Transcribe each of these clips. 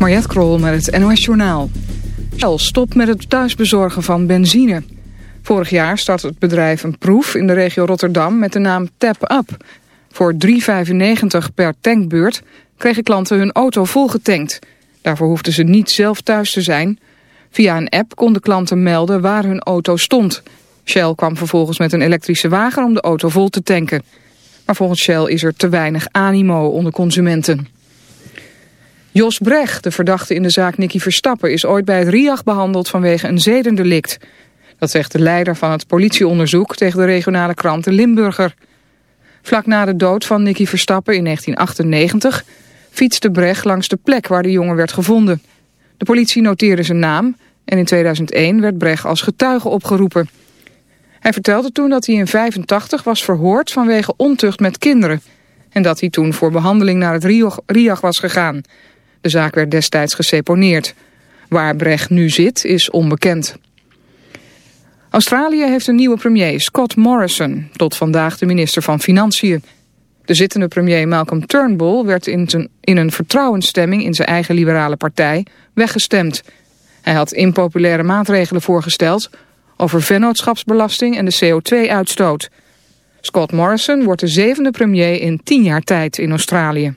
Mariette Krol met het NOS Journaal. Shell stopt met het thuisbezorgen van benzine. Vorig jaar startte het bedrijf een proef in de regio Rotterdam met de naam Tap Up. Voor 3,95 per tankbeurt kregen klanten hun auto volgetankt. Daarvoor hoefden ze niet zelf thuis te zijn. Via een app konden klanten melden waar hun auto stond. Shell kwam vervolgens met een elektrische wagen om de auto vol te tanken. Maar volgens Shell is er te weinig animo onder consumenten. Jos Brecht, de verdachte in de zaak Nicky Verstappen... is ooit bij het RIAG behandeld vanwege een zedendelict. Dat zegt de leider van het politieonderzoek tegen de regionale krant De Limburger. Vlak na de dood van Nicky Verstappen in 1998 fietste Brecht langs de plek waar de jongen werd gevonden. De politie noteerde zijn naam en in 2001 werd Brecht als getuige opgeroepen. Hij vertelde toen dat hij in 85 was verhoord vanwege ontucht met kinderen... en dat hij toen voor behandeling naar het RIAG was gegaan... De zaak werd destijds geseponeerd. Waar Brecht nu zit is onbekend. Australië heeft een nieuwe premier, Scott Morrison, tot vandaag de minister van Financiën. De zittende premier Malcolm Turnbull werd in, in een vertrouwensstemming in zijn eigen liberale partij weggestemd. Hij had impopulaire maatregelen voorgesteld over vennootschapsbelasting en de CO2-uitstoot. Scott Morrison wordt de zevende premier in tien jaar tijd in Australië.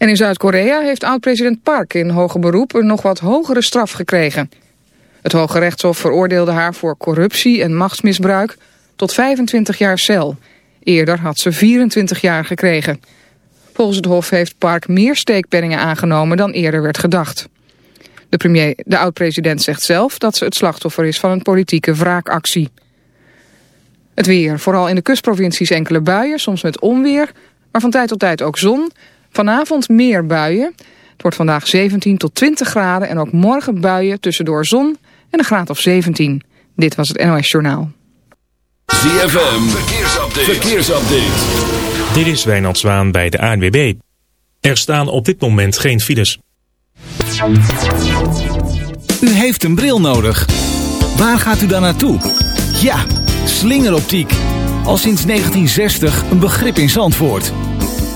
En in Zuid-Korea heeft oud-president Park in hoger beroep een nog wat hogere straf gekregen. Het Hoge Rechtshof veroordeelde haar voor corruptie en machtsmisbruik tot 25 jaar cel. Eerder had ze 24 jaar gekregen. Volgens het Hof heeft Park meer steekpenningen aangenomen dan eerder werd gedacht. De, premier, de oud-president zegt zelf dat ze het slachtoffer is van een politieke wraakactie. Het weer, vooral in de kustprovincies enkele buien, soms met onweer, maar van tijd tot tijd ook zon. Vanavond meer buien. Het wordt vandaag 17 tot 20 graden en ook morgen buien tussendoor zon en een graad of 17. Dit was het NOS Journaal. ZFM, verkeersupdate. verkeersupdate. Dit is Wijnand Zwaan bij de ANWB. Er staan op dit moment geen files. U heeft een bril nodig. Waar gaat u dan naartoe? Ja, slingeroptiek. Al sinds 1960 een begrip in Zandvoort.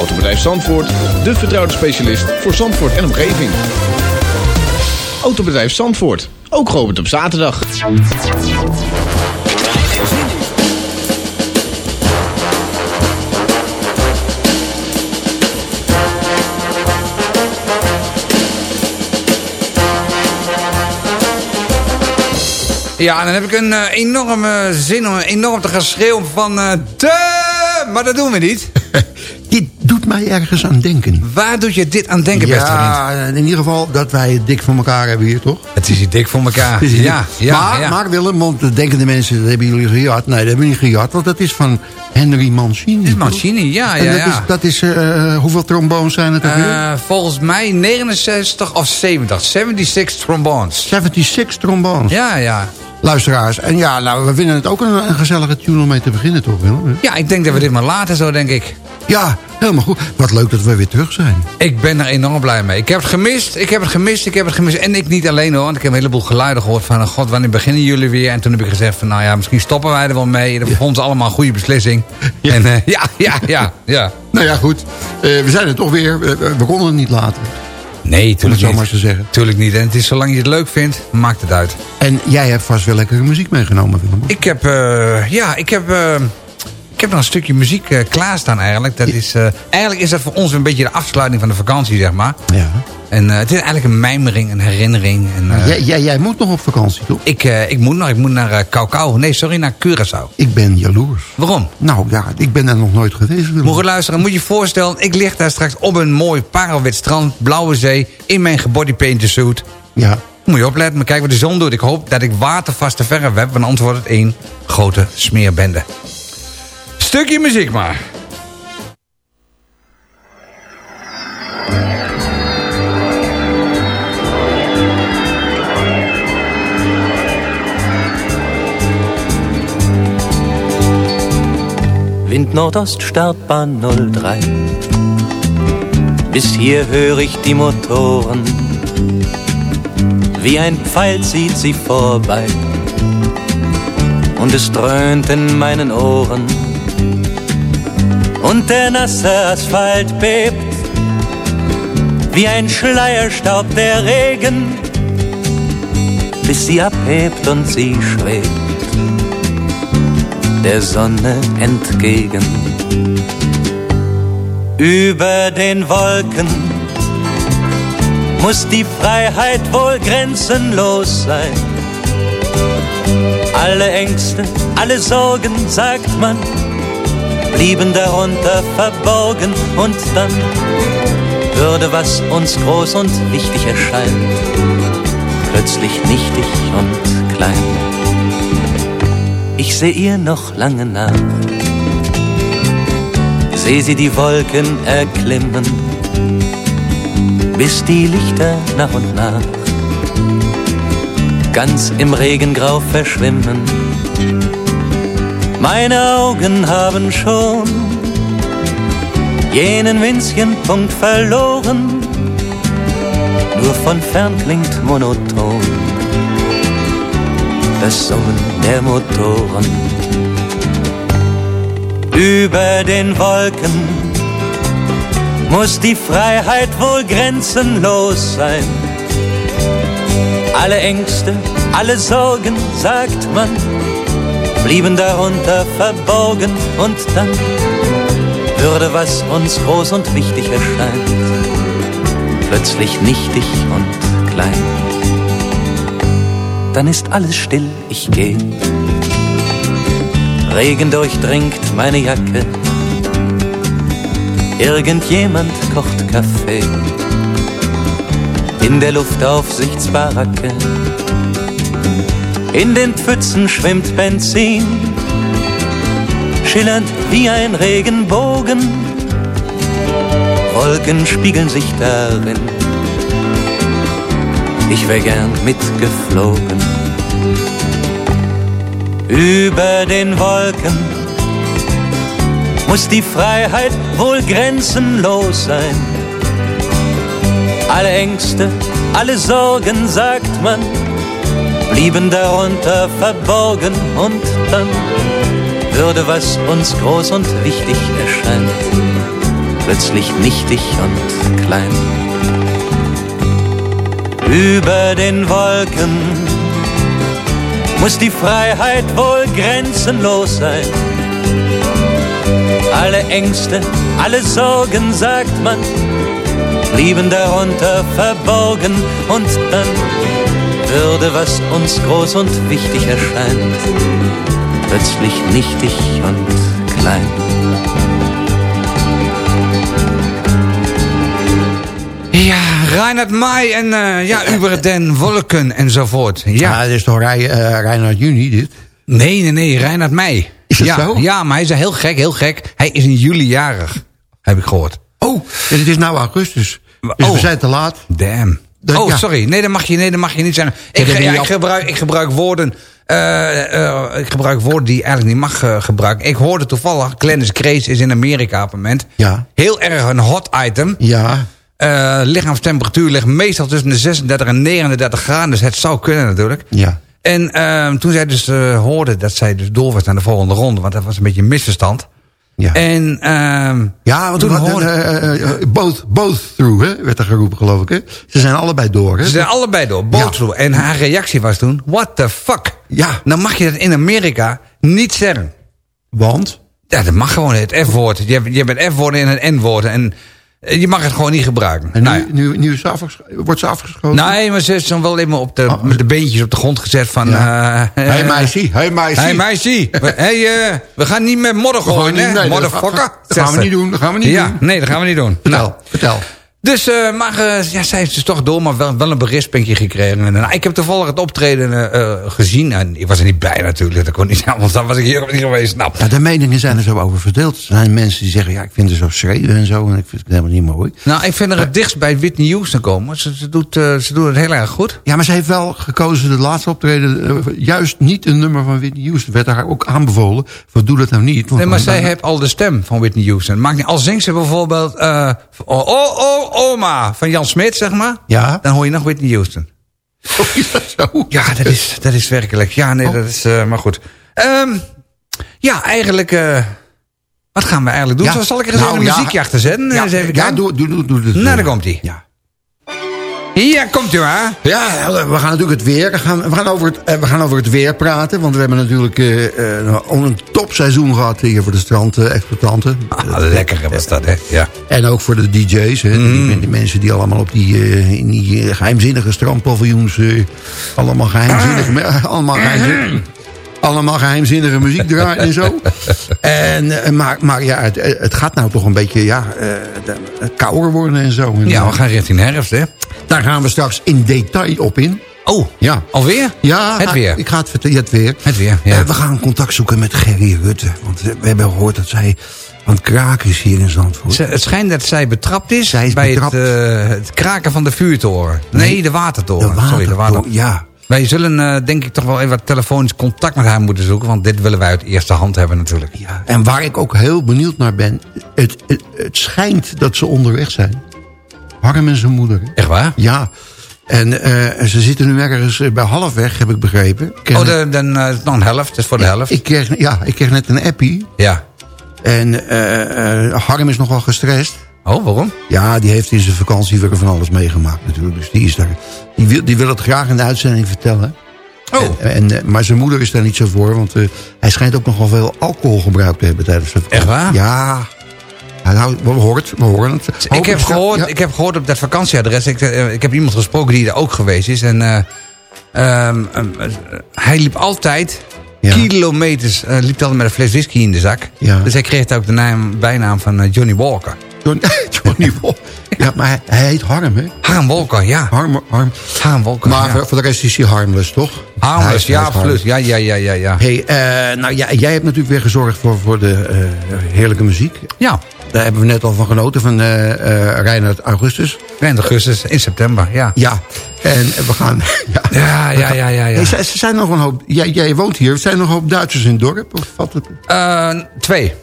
Autobedrijf Zandvoort, de vertrouwde specialist voor Zandvoort en omgeving. Autobedrijf Zandvoort, ook geopend op zaterdag. Ja, dan heb ik een uh, enorme zin om enorm te gaan schreeuwen van... Uh, de... Maar dat doen we niet. dit doet mij ergens aan denken. Waar doet je dit aan denken, beste vriend? Ja, in ieder geval dat wij het dik voor elkaar hebben hier, toch? Het is hier dik voor elkaar, ja, ja, maar, ja. maar Willem, want de denkende mensen, dat hebben jullie gejat. Nee, dat hebben we niet gejat, want dat is van Henry Mancini. Is Mancini, ja, ja, en dat ja. Is, dat is, uh, hoeveel trombones zijn het er uh, Volgens mij 69 of 70. 76 trombones. 76 trombones. Ja, ja. Luisteraars. En ja, nou, we vinden het ook een, een gezellige tune om mee te beginnen, toch Willem? Ja, ik denk dat we dit maar laten zo, denk ik. Ja, helemaal goed. Wat leuk dat we weer terug zijn. Ik ben er enorm blij mee. Ik heb het gemist, ik heb het gemist, ik heb het gemist. En ik niet alleen hoor, want ik heb een heleboel geluiden gehoord van... God, wanneer beginnen jullie weer? En toen heb ik gezegd van, nou ja, misschien stoppen wij er wel mee. Dat vond ze allemaal een goede beslissing. Ja. En uh, ja, ja, ja, ja. Nou ja, goed. Uh, we zijn er toch weer. We, we konden het niet laten. Nee, tuurlijk niet. maar te zeggen. Tuurlijk niet. En het is zolang je het leuk vindt, maakt het uit. En jij hebt vast wel lekkere muziek meegenomen, Willem. Ik heb, eh, ja, ik heb, eh, ik heb nog een stukje muziek eh, klaarstaan eigenlijk. Dat is, eh, eigenlijk is dat voor ons een beetje de afsluiting van de vakantie, zeg maar. Ja. En eh, het is eigenlijk een mijmering, een herinnering. En, jij, jij, jij moet nog op vakantie, toch? ik, ik moet nog, ik moet naar Caucao. Nee, sorry, naar Curaçao. Ik ben jaloers. Waarom? Nou ja, ik ben daar nog nooit geweest. Moet je luisteren, moet je je voorstellen, ik lig daar straks op een mooi parelwit strand, blauwe zee, in mijn gebodypainted suit. Ja. Moet je opletten, maar kijk wat de zon doet. Ik hoop dat ik watervaste verf heb, want anders wordt het één grote smeerbende. Stukje muziek maar. Wind Nordost Startbahn 03. Bis hier höre ich die Motoren. Wie ein Pfeil zieht sie vorbei. Und es dröhnt in meinen Ohren. Und der nasse Asphalt bebt. Wie ein Schleierstaub der Regen. Bis sie abhebt und sie schwebt der Sonne entgegen. Über den Wolken muss die Freiheit wohl grenzenlos sein. Alle Ängste, alle Sorgen, sagt man, blieben darunter verborgen und dann würde, was uns groß und wichtig erscheint, plötzlich nichtig und klein. Ich seh ihr noch lange nach, seh sie die Wolken erklimmen, bis die Lichter nach und nach ganz im Regengrau verschwimmen. Meine Augen haben schon jenen winzigen Punkt verloren, nur von fern klingt monoton das Summen der Motoren. Über den Wolken muss die Freiheit wohl grenzenlos sein. Alle Ängste, alle Sorgen, sagt man, blieben darunter verborgen und dann würde, was uns groß und wichtig erscheint, plötzlich nichtig und klein dann ist alles still, ich geh. Regen durchdringt meine Jacke. Irgendjemand kocht Kaffee. In der Luftaufsichtsbaracke. In den Pfützen schwimmt Benzin. Schillernd wie ein Regenbogen. Wolken spiegeln sich darin ich wär gern mitgeflogen. Über den Wolken muss die Freiheit wohl grenzenlos sein. Alle Ängste, alle Sorgen, sagt man, blieben darunter verborgen und dann würde, was uns groß und wichtig erscheint, plötzlich nichtig und klein über den Wolken muss die Freiheit wohl grenzenlos sein. Alle Ängste, alle Sorgen, sagt man, blieben darunter verborgen und dann würde, was uns groß und wichtig erscheint, plötzlich nichtig und klein. Ja, Reinhard Mai en uh, ja, Uber den Wolken enzovoort. Ja, dat is toch Rij, uh, Reinhard Juni dit? Nee, nee, nee, Reinhard Mai. Is dat ja, zo? Ja, maar hij is heel gek, heel gek. Hij is in juli jarig, heb ik gehoord. Oh, en het is nou augustus. Dus Oh. we zijn te laat. Damn. Dat- oh, ja. sorry. Nee, dat mag je, nee, dat mag je niet zeggen. Ik, ja, ik, gebruik, ik gebruik woorden... eh, eh, ik gebruik woorden die je eigenlijk niet mag eh, gebruiken. Ik hoorde toevallig... Glennis Grace is in Amerika op het moment. Ja. Heel erg een hot item. Ja, lichaamstemperatuur ligt meestal tussen de 36 en 39 graden. Dus het zou kunnen natuurlijk. ja. En ehm, toen zij dus hoorde dat zij dus door was naar de volgende ronde... want dat was een beetje een misverstand... Ja. En ehm, Ja, want toen hoorde- uh, uh, both, both through, hè, werd er geroepen, geloof ik. Hè? Ze zijn allebei door, hè? ze zijn allebei door, both through. En haar reactie was toen, what the fuck? Ja. Nou mag je dat in Amerika niet zeggen. Want? Ja, dat mag gewoon het F-woord. Je hebt, je hebt het F-woord en het N-woord. En eh, je mag het gewoon niet gebruiken. En nu, Nou ja. nu, nu ze wordt ze afgeschoten? Nee, maar ze is dan wel even op de, Oh. met de beentjes op de grond gezet van... Ja. eh, Hey eh, meisje, hey meisje. Hey meisje, we, hey, eh, we gaan niet met modder gooien, hè? nee, dat gaan- dat gaan we niet doen, dat gaan we niet ja, doen. Nee, dat gaan we niet doen. Vertel, Nou, vertel. Dus, eh, maar eh, ja, zij is dus toch door, maar wel, wel een berispingje gekregen. En, nou, ik heb toevallig het optreden eh, eh, gezien. En ik was er niet bij natuurlijk, dat kon niet, want dan was ik hier niet geweest. Nou, de meningen zijn er zo over verdeeld. Er zijn mensen die zeggen, ja, ik vind het zo schreeuwen en zo. En ik vind het helemaal niet mooi. nou, ik vind er het dichtst bij Whitney Houston komen. Ze, ze, doet, eh, ze doet het heel erg goed. Ja, maar ze heeft wel gekozen de laatste optreden. eh, juist niet een nummer van Whitney Houston. Werd haar ook aanbevolen. Van doe dat nou niet. want Nee, maar zij heeft al de stem van Whitney Houston. Maakt niet, al zingt ze bijvoorbeeld... eh, oh, oh, oh, oma van Jan Smit, zeg maar. Ja? Dan hoor je nog Whitney Houston. Oh, is dat zo? Ja, dat is, dat is werkelijk. Ja, nee, dat is... eh, maar goed. Ehm, ja, eigenlijk... eh, wat gaan we eigenlijk doen? Ja. Zal ik er eens Nou, een ja. muziekje achter zetten. Ja, Eens even ja kijken. doe, doe, doe, doe het. Nou, daar komt hij. Ja. Hier komt u maar. Ja, we gaan natuurlijk het weer. We gaan, we gaan, over, het, eh, we gaan over het weer praten. Want we hebben natuurlijk eh, eh, een topseizoen gehad hier voor de strandexploitanten. Ah, lekker was dat, hè? Ja. En ook voor de DJ's. Hè. Mm. Die, die mensen die allemaal op die, eh, in die eh, geheimzinnige strandpaviljoens... eh, allemaal, geheimzinnige, Ah. allemaal, geheimzinnige, allemaal geheimzinnige muziek draaien en zo. En, eh, maar, maar ja, het, het gaat nou toch een beetje ja, eh, de- kouder worden en zo. En, Ja, we gaan richting de herfst, hè? Daar gaan we straks in detail op in. Oh, Ja. alweer? Ja, Het weer. Ik ga het vertellen. Het weer. Het weer, ja. Eh, we gaan contact zoeken met Gerry Rutte. Want eh, we hebben gehoord dat zij aan het kraken is hier in Zandvoort. Ze- Het schijnt dat zij betrapt is, Zij is bij betrapt. Het, eh, het kraken van de vuurtoren. Nee, Nee, de watertoren. de Sorry, de watertoren, water... ja. Wij zullen denk ik toch wel even wat telefonisch contact met haar moeten zoeken. Want dit willen wij uit eerste hand hebben natuurlijk. ja. En waar ik ook heel benieuwd naar ben... Het, het, het schijnt dat ze onderweg zijn. Harm en zijn moeder. Echt waar? Ja. En eh, ze zitten nu ergens eh, bij halfweg, heb ik begrepen. Ik Oh, de, dan eh, het nog een helft. Dat is voor de helft. Ik kreeg, ja, ik kreeg net een appie. Ja. En eh, eh, Harm is nogal gestrest. Oh, waarom? Ja, die heeft in zijn vakantie weer van alles meegemaakt natuurlijk. Dus die is daar. Die wil, die wil het graag in de uitzending vertellen. Oh. En, en, eh, maar zijn moeder is daar niet zo voor, want eh, hij schijnt ook nogal veel alcohol gebruikt te hebben tijdens zijn vakantie. Echt waar? Ja. Nou, we horen het, we horen het. Ik heb, gehoord, ja. ik heb gehoord op dat vakantieadres. Ik, eh, ik heb iemand gesproken die er ook geweest is. En eh, ehm, ehm, eh, hij liep altijd Ja. kilometers. liep altijd met een fles whisky in de zak. Ja. Dus hij kreeg ook de naam, bijnaam van Johnny Walker. John- Johnny Wol. Ja, maar hij, hij heet Harm, hè? Harm Walker, ja. Harm, Harm. Harm Walker. Maar ja. voor, voor de rest is hij harmless, toch? Harmless, ja, absoluut. Ja, ja, ja, ja, ja. Hey, nou ja, jij hebt natuurlijk weer gezorgd voor, voor de heerlijke muziek. Ja, Daar hebben we net al van genoten, van eh Reinhard Augustus. eind augustus, in september, ja. Ja, en we gaan... Ja, Ja, ja, ja, ja. ja. Hey, zijn nog een hoop... Jij, jij woont hier, zijn er nog een hoop Duitsers in het dorp? Of valt het? Eh, twee,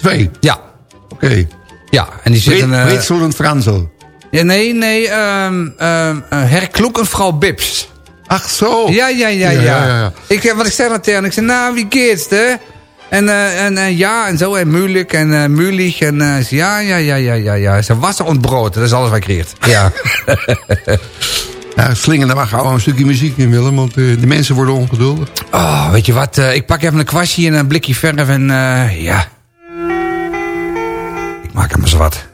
Twee, ja. oké. Ja, en die zitten... Brit, Britsel en Fransel. ja, nee, nee, ehm ehm eh, Herkloek en vrouw Bips. Ach zo. Ja, ja, ja, Ja, ja. ja, ja. Ik, wat ik zei aan tegen, ik zei, nou, wie geht's, hè? En, eh, en eh, ja, en zo, en moeilijk, en eh moeilijk, en eh, ja, ja, ja, ja, ja, ja. Ze wassen en brood, dat is alles wat kreeg. Ja. Ja, slingen er maar gauw een stukje muziek in, Willem. Want eh, de mensen worden ongeduldig. Oh, weet je wat, eh, ik pak even een kwastje en een blikje verf en eh, ja. Ik maak hem eens wat.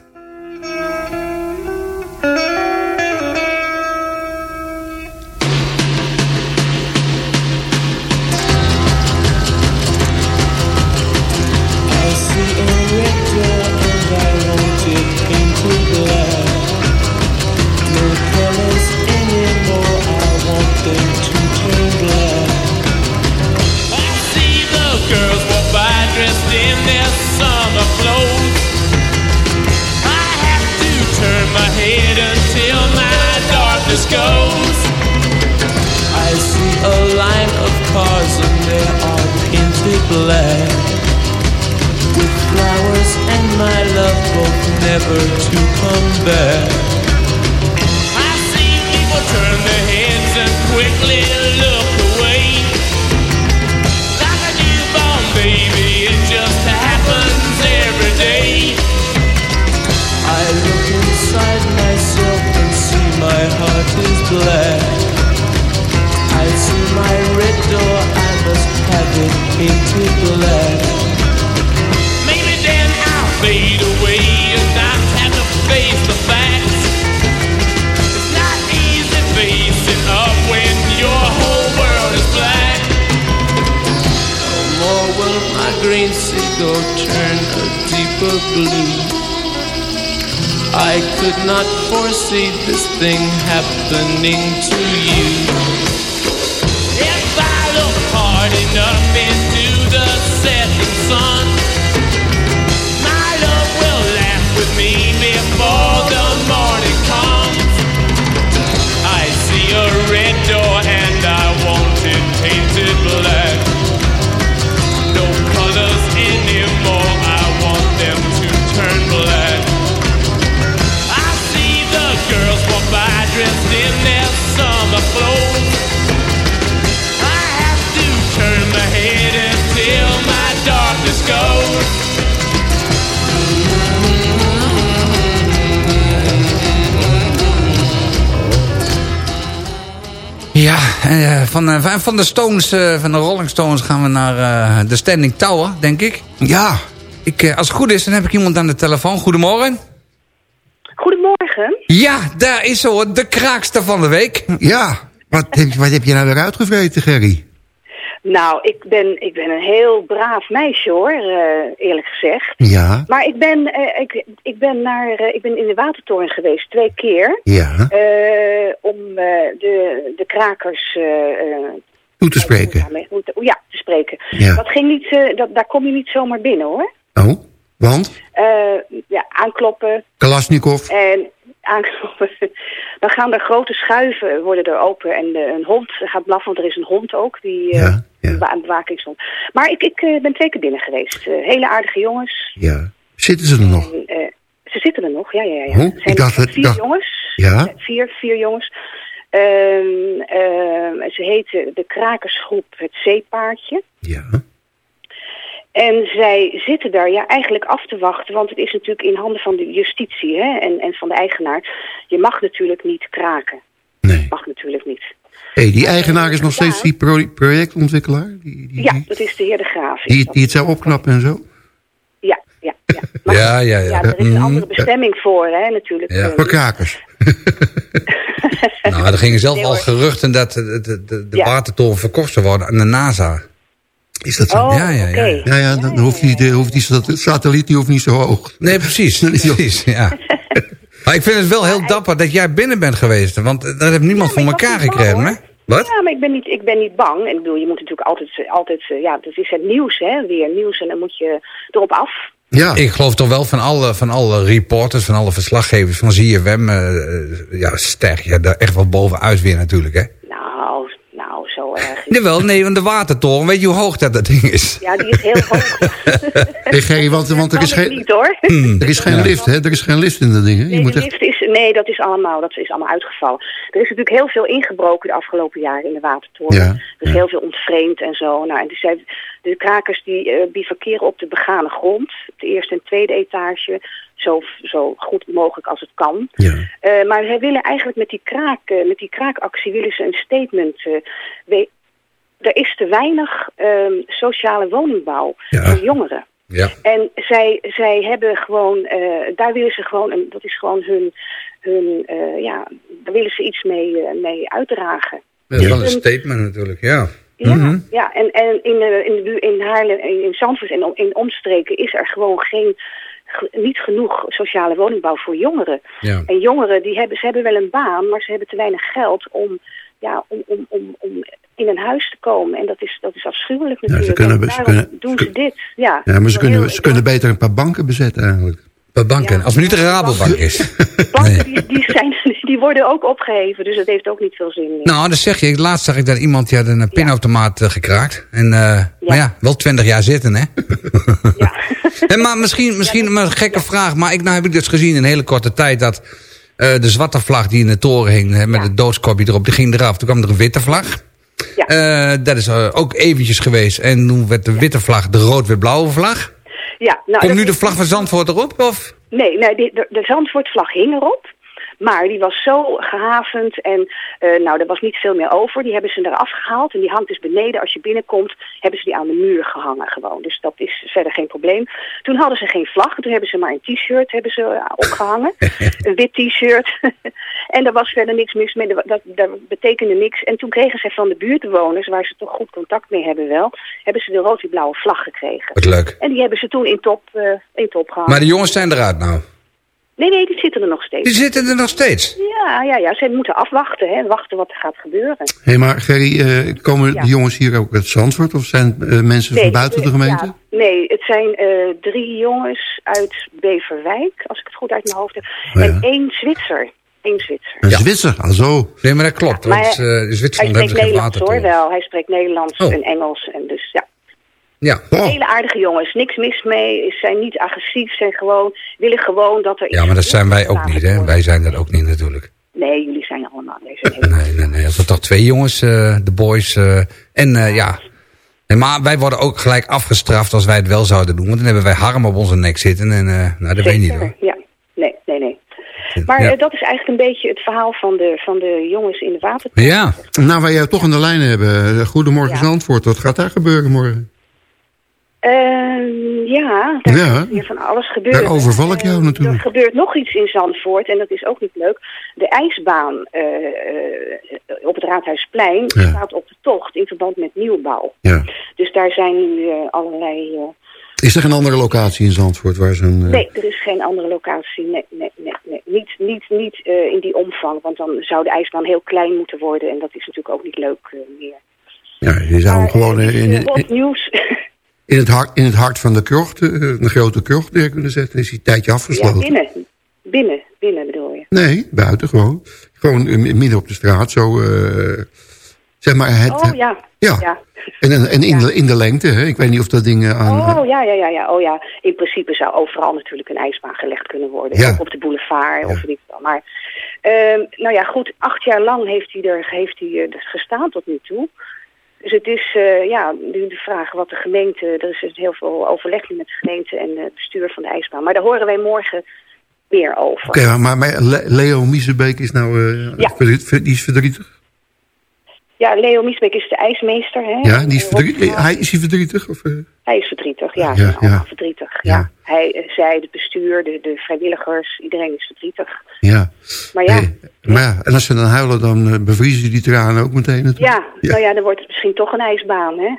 Green seagull turn a deeper blue. I could not foresee this thing happening to you. If I look hard enough into the setting sun, Ja, eh, van, eh, van de Stones, eh, van de Rolling Stones gaan we naar eh, de Standing Tower, denk ik. Ja. Ik, eh, als het goed is, dan heb ik iemand aan de telefoon. Goedemorgen. Goedemorgen. Ja, daar is zo de kraakste van de week. Ja. Wat heb, wat heb je nou weer uitgevreten, Gerry? Nou, ik ben, ik ben een heel braaf meisje hoor, eh, eerlijk gezegd. Ja. Maar ik ben, eh, ik, ik, ben naar, eh, ik ben in de Watertoren geweest twee keer. Ja. om de, de krakers... Toe te spreken. hoe ja, te spreken. Ja. Dat ging niet, dat, daar kom je niet zomaar binnen hoor. Oh, want? Ja, aankloppen Kalasnikov. en Dan gaan er grote schuiven worden er open en eh, een hond gaat blaffen, want er is een hond ook, die eh, Ja, ja. een bewa- een bewakingshond. Maar ik, ik eh, ben twee keer binnen geweest. Hele aardige jongens. Ja. Zitten ze er nog? En, ze zitten er nog, ja, ja, ja. Er ik zijn dacht dat- vier dacht- jongens. Ja. Vier, vier jongens. Ehm, ehm, ze heten de krakersgroep Het Zeepaardje. Ja. En zij zitten daar ja, eigenlijk af te wachten, want het is natuurlijk in handen van de justitie hè, en, en van de eigenaar. Je mag natuurlijk niet kraken. Nee. Mag natuurlijk niet. hey, die eigenaar is nog steeds die pro- projectontwikkelaar? Die, die, Ja, dat is de heer De Graaf. is die, dat. die het zou opknappen en zo? Ja, ja, ja. Maar Ja, ja, ja. ja, er is een Mhm. andere bestemming voor, hè, natuurlijk. Ja. Voor krakers. Nou, er gingen zelf Nee, al geruchten dat de, de, de, de Ja. watertoren verkocht zou worden aan de NASA. Is dat zo? Oh, Ja, ja, ja. Ja, ja, dan hoeft die, de, hoeft die sat- satelliet die hoeft niet zo hoog. Nee, precies. Precies ja. Maar ik vind het wel heel dapper dat jij binnen bent geweest. Want eh, dat heeft niemand Ja, voor elkaar gekregen, hè? Wat? Ja, maar ik ben niet, ik ben niet bang. En ik bedoel, je moet natuurlijk altijd, eh, altijd eh, ja, dat is het nieuws, hè, weer nieuws. En dan moet je erop af. Ja. Ik geloof toch wel van alle, van alle reporters, van alle verslaggevers van ZFM... eh, eh, ja, stijg je daar echt wel bovenuit weer natuurlijk, hè? Nou, zo erg. Jawel, nee, want de watertoren, weet je hoe hoog dat, dat ding is? Ja, die is heel hoog. Hey, Gerry, want, want er is geen, niet hoor. er is geen lift, hè? Er is geen lift in dat ding, hè? Je Nee, moet echt... lift is, nee, dat is allemaal, dat is allemaal uitgevallen. Er is natuurlijk heel veel ingebroken de afgelopen jaren in de watertoren. Ja, er is ja. heel veel ontvreemd en zo. Nou, en die zijn, de krakers die eh bivakeren op de begane grond. Op de eerste en tweede etage. Zo, zo goed mogelijk als het kan. Ja. Eh, maar zij willen eigenlijk met die, kraak, eh, met die kraakactie willen ze een statement. we- er is te weinig ehm, sociale woningbouw Ja. voor jongeren. Ja. En zij, zij hebben gewoon, daar willen ze gewoon, en dat is gewoon hun, hun ja, daar willen ze iets mee, mee uitdragen. Dat is wel een statement natuurlijk, ja. Ja, Mhm. ja en, en in, in, in Haarlem, in in Zandvoort en in omstreken is er gewoon geen, ge- niet genoeg sociale woningbouw voor jongeren. Ja. En jongeren, die hebben, ze hebben wel een baan, maar ze hebben te weinig geld om, ja, om, om, om, om in een huis te komen. En dat is, dat is afschuwelijk ze natuurlijk. kunnen- En ze kunnen- doen ze ze dit. Ja, Ja, maar ze kunnen, ze kunnen beter een paar banken bezetten eigenlijk. Bij banken, Ja. als het niet de Rabobank is. banken die, die, zijn, die worden ook opgeheven, dus dat heeft ook niet veel zin meer. Nou, dat zeg je. Laatst zag ik dat iemand die had een pinautomaat eh, gekraakt. En, eh, Maar ja, wel twintig jaar zitten, hè? Ja. En maar misschien, misschien een gekke vraag. Maar ik, nou heb ik dus gezien in een hele korte tijd dat eh, de zwarte vlag die in de toren hing hè, met Ja. het doodskopje erop, die ging eraf. Toen kwam er een witte vlag. Ja. Eh, dat is eh, ook eventjes geweest. En toen werd de witte vlag de rood-wit-blauwe vlag. Ja, nou, Komt nu de vlag van Zandvoort erop? Of? Nee, nee de, de, de Zandvoortvlag hing erop. Maar die was zo gehavend en uh, nou, er was niet veel meer over. Die hebben ze eraf gehaald en die hangt dus beneden. Als je binnenkomt, hebben ze die aan de muur gehangen gewoon. Dus dat is verder geen probleem. Toen hadden ze geen vlag, toen hebben ze maar een t-shirt hebben ze eh, opgehangen. een wit t-shirt. en er was verder niks mis mee, dat, dat betekende niks. En toen kregen ze van de buurtbewoners, waar ze toch goed contact mee hebben wel, hebben ze de rood-blauwe vlag gekregen. Wat leuk. En die hebben ze toen in top, uh, in top gehangen. Maar de jongens zijn eruit nou? Nee, nee, die zitten er nog steeds. Die zitten er nog steeds? Ja, ja, ja. Ze moeten afwachten, hè. Wachten wat er gaat gebeuren. Hé, hey, maar Gerry, uh, komen ja. die jongens hier ook uit Zandvoort? Of zijn uh, mensen nee, van buiten de gemeente? Ja, nee, het zijn uh, drie jongens uit Beverwijk, als ik het goed uit mijn hoofd heb. Oh, en één Zwitser. Eén Zwitser. Een Zwitser, al zo. Nee, maar dat klopt. maar want, uh, Zwitserland hij spreekt Nederlands hoor wel. Hij spreekt Nederlands oh. en Engels. En dus ja. Ja. Oh. Hele aardige jongens, niks mis mee, zijn niet agressief, zijn gewoon, willen gewoon dat er... Ja, maar dat zijn wij ook niet, hè? Wij zijn dat ook niet natuurlijk. Nee, jullie zijn allemaal... Nee, nee, nee, nee, als er toch twee jongens, uh, de boys, uh, en uh, ja... Nee, maar wij worden ook gelijk afgestraft als wij het wel zouden doen. Want dan hebben wij harm op onze nek zitten en nou, dat weet je niet hoor. Ja, nee, nee, nee. Maar ja. dat is eigenlijk een beetje het verhaal van de, van de jongens in de watertoren. Ja. Nou, wij jou toch in de lijn hebben. Goedemorgen ja. Zandvoort, wat gaat daar gebeuren morgen? Uh, ja, daar ja. hier van alles gebeuren. Daar overval ik jou natuurlijk. Er gebeurt nog iets in Zandvoort en dat is ook niet leuk. De ijsbaan uh, op het Raadhuisplein ja. staat op de tocht in verband met nieuwbouw. Ja. Dus daar zijn nu uh, allerlei... is er geen andere locatie in Zandvoort waar zo'n... Nee, er is geen andere locatie. Nee, nee, nee. nee. Niet, niet, niet in die omvang, want dan zou de ijsbaan heel klein moeten worden. En dat is natuurlijk ook niet leuk meer. Ja, je zou hem gewoon... in, in, in, nieuws... in het hart, in het hart van de krocht, een grote krocht neer kunnen zetten. is hij een tijdje afgesloten. Ja, binnen. Binnen, binnen bedoel je? Nee, buiten gewoon. Gewoon midden op de straat, zo... Uh, zeg maar het... Oh, ja. Ja. ja. En, in, ja. de, in de lengte, hè? Ik weet niet of dat ding aan... Oh, ja, ja, ja, ja. Oh, ja. In principe zou overal natuurlijk een ijsbaan gelegd kunnen worden. Ja. Op de boulevard of niet. Maar, uh, nou ja, goed. Acht jaar lang heeft hij er heeft hij, uh, gestaan tot nu toe. Dus het is uh, ja, nu de vraag wat de gemeente... Er is dus heel veel overleg met de gemeente en het bestuur van de ijsbaan. Maar daar horen wij morgen meer over. Oké, okay, maar, maar Leo Miesebeek is nou uh, ja. verdrietig, die is verdrietig? Ja, Leo Miesbeek is de ijsmeester. Hè? Ja, die is, verdrietig. hij, is hij verdrietig? Of, uh... Hij is verdrietig, ja. ja, ja. verdrietig, ja. ja. Hij, zij, het bestuur, de, de vrijwilligers, iedereen is verdrietig. Ja. Maar ja. Hey, maar ja, en als ze dan huilen, dan bevriezen die tranen ook meteen natuurlijk. Ja, ja, nou ja, dan wordt het misschien toch een ijsbaan, hè.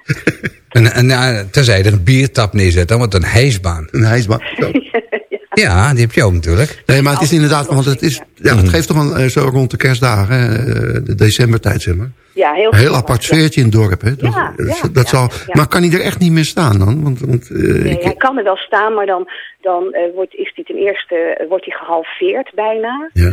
en, en tenzij er een biertap neerzet, dan wordt het een hijsbaan. Een hijsbaan, Ja, die heb je ook natuurlijk. Nee, maar het is inderdaad, want het, is, ja, het geeft toch een, zo rond de kerstdagen, de decembertijd, zeg maar. Ja, heel, heel apart sfeertje in het dorp, hè? Dat, ja, dat, ja, dat zal, Maar kan hij er echt niet meer staan dan? Want, want, uh, nee, hij kan er wel staan, maar dan, dan uh, wordt, is hij ten eerste uh, wordt hij gehalveerd bijna. Ja.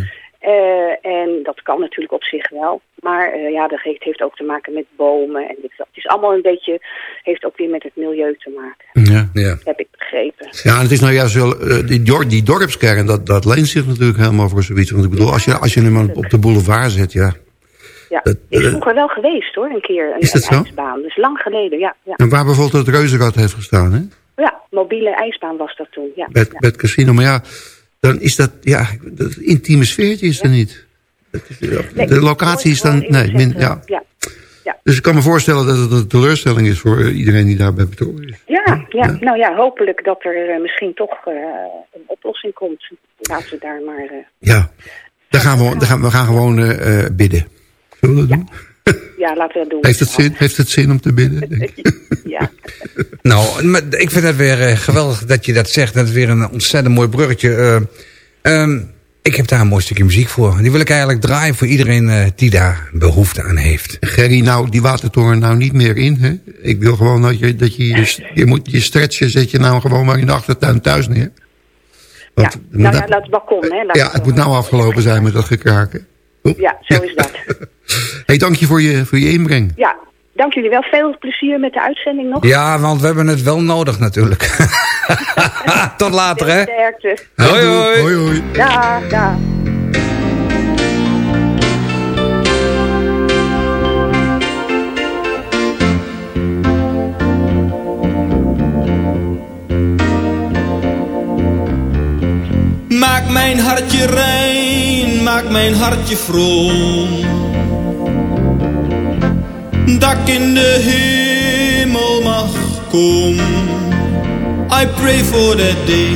En dat kan natuurlijk op zich wel. Maar ja, dat heeft, heeft ook te maken met bomen. En dit, het is allemaal een beetje, heeft ook weer met het milieu te maken. Ja, ja. Dat heb ik begrepen. Ja, en het is nou juist wel, die, dor die dorpskern, dat, dat leent zich natuurlijk helemaal voor zoiets. Want ik bedoel, als je, als je hem op de boulevard zet, ja... Ja, dat, is vroeger wel geweest hoor, een keer een, is dat een zo? ijsbaan. Dus lang geleden, ja, ja. En waar bijvoorbeeld het Reuzenrad heeft gestaan, hè? Ja, mobiele ijsbaan was dat toen, ja. Bij, ja. bij het casino, maar ja, dan is dat, ja, dat intieme sfeertje is er niet. De locatie is dan, nee, min, ja. Dus ik kan me voorstellen dat het een teleurstelling is voor iedereen die daarbij betrokken is. Ja, ja, nou ja, hopelijk dat er uh, misschien toch uh, een oplossing komt. Laten we daar maar... Uh, ja, dan gaan we, dan gaan, we gaan gewoon bidden. Zullen we dat doen? Ja, laten we dat doen. Heeft het zin, heeft het zin om te bidden? Denk ik? ja. nou, maar ik vind het weer uh, geweldig dat je dat zegt. Dat is weer een ontzettend mooi bruggetje. Uh, um, ik heb daar een mooi stukje muziek voor. Die wil ik eigenlijk draaien voor iedereen uh, die daar behoefte aan heeft. Gerry, nou, die watertoren nou niet meer in, hè? Ik wil gewoon dat je, dat je, je, je moet je stretchen, zet je nou gewoon maar in de achtertuin thuis neer. Want, ja, nou ja, laat het balkon, hè. Laat ja, het moet nou afgelopen zijn met dat gekraken. Ja, zo is dat. hey, dank je voor je, voor je inbreng. Ja, dank jullie wel. Veel plezier met de uitzending nog. Ja, want we hebben het wel nodig natuurlijk. Tot later, hè. Sterkte. Hoi, hoi. hoi, hoi. Ja, ja. Maak mijn hartje rein, maak maak mijn hartje vroom. Dat ik in de hemel mag komen. I pray for that day.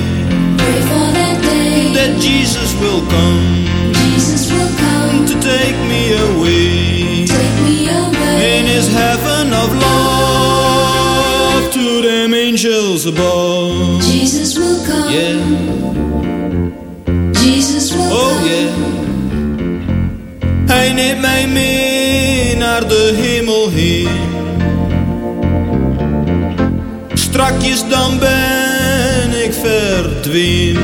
Pray for that day. That Jesus will come. Jesus will come. To take me away. Take me away. In his heaven of love. To them angels above. Jesus will come. Yeah. Jesus will Oh come. yeah. Hij neemt mij mee naar de hemel heen. Strakjes dan ben ik verdween.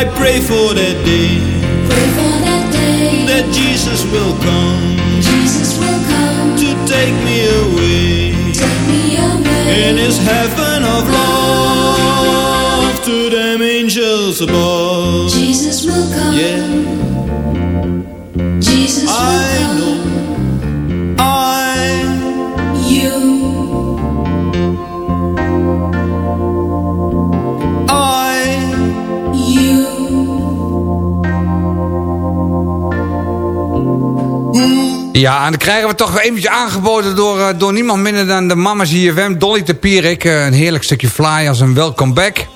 I pray for that day. Pray for that day. That Jesus will come. Jesus will come. To take me away. Take me away. In his heaven of love. To them angels above. Jesus will come. Yeah. Jesus I come. know. I You. I You. Ja, en dan krijgen we toch eventjes aangeboden door, eh, door niemand minder dan de mama's IFM. Dolly de Pierik, eh, een heerlijk stukje fly als een welcome back.